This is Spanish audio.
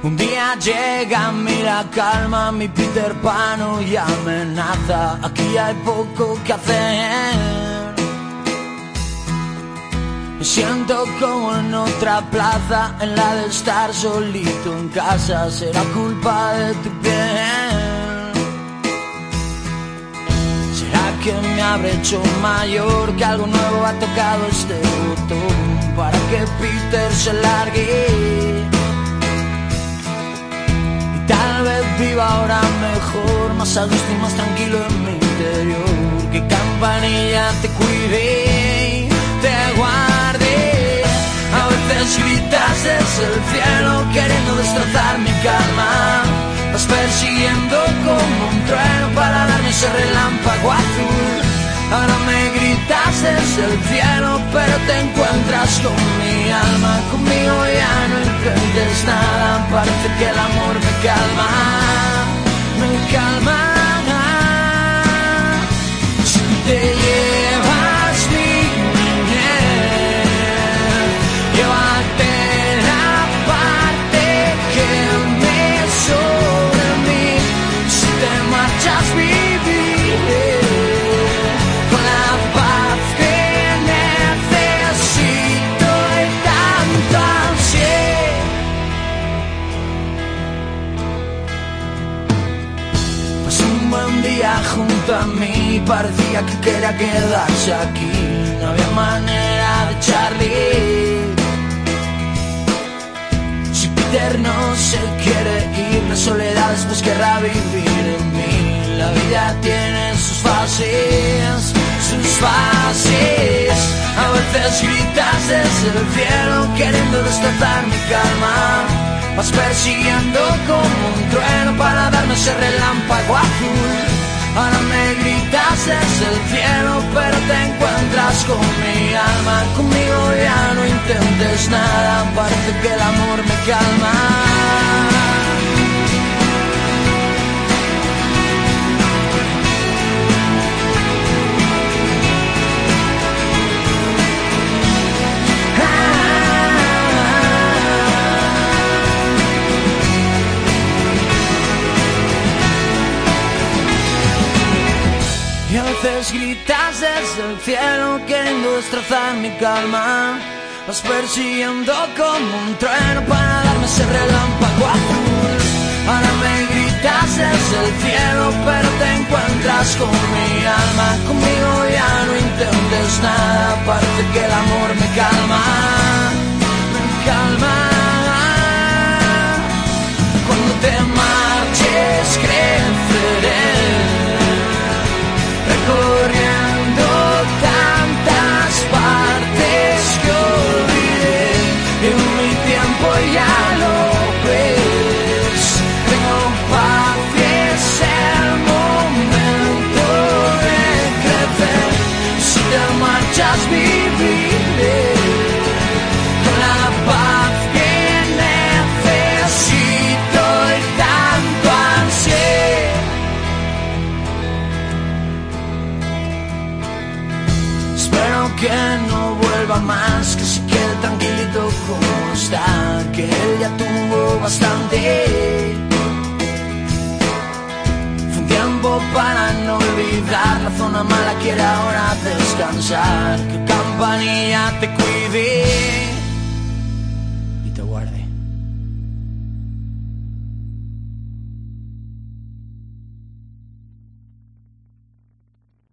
Un día llega a la calma, mi Peter Pan y amenaza. Aquí hay poco que hacer. Me siento como en otra plaza, en la de estar solito en casa. Será culpa de tu piel. Será que me habré hecho mayor, que algo nuevo ha tocado este botón para que Peter se largue. Más a gusto y más tranquilo en mi interior. Que campanilla te cuide te guarde. A veces gritas desde el cielo queriendo destrozar mi calma. Vas persiguiendo como un trueno para darme ese relámpago azul. Ahora me gritas desde el cielo, pero te encuentras con mi alma. Conmigo ya no intentes nada, parece que el amor me calma, junto a mí parecía que quería quedarse aquí. No había manera de echarle. Si Peter no se quiere ir, la soledad después querrá vivir en mí. La vida tiene sus fases, sus fases. A veces gritas desde el cielo queriendo destrozar mi calma. Vas persiguiendo como un trueno para darme ese relámpago azul. Ahora me gritas desde el cielo, pero te encuentras con mi alma. Conmigo ya no intentes nada, parece que el amor me calma. Gritas desde el cielo queriendo destrozar mi calma. Vas persiguiendo como un trueno para darme ese relámpago azul. Ahora me gritas desde el cielo, pero te encuentras con mi alma. Conmigo ya no intentes nada, parece que el amor me calma, me calma. que no vuelva más, que se quede tranquilito como está, que él ya tuvo bastante. Fue un tiempo para no olvidar la zona mala, quiere ahora descansar, que campanilla te cuide y te guarde.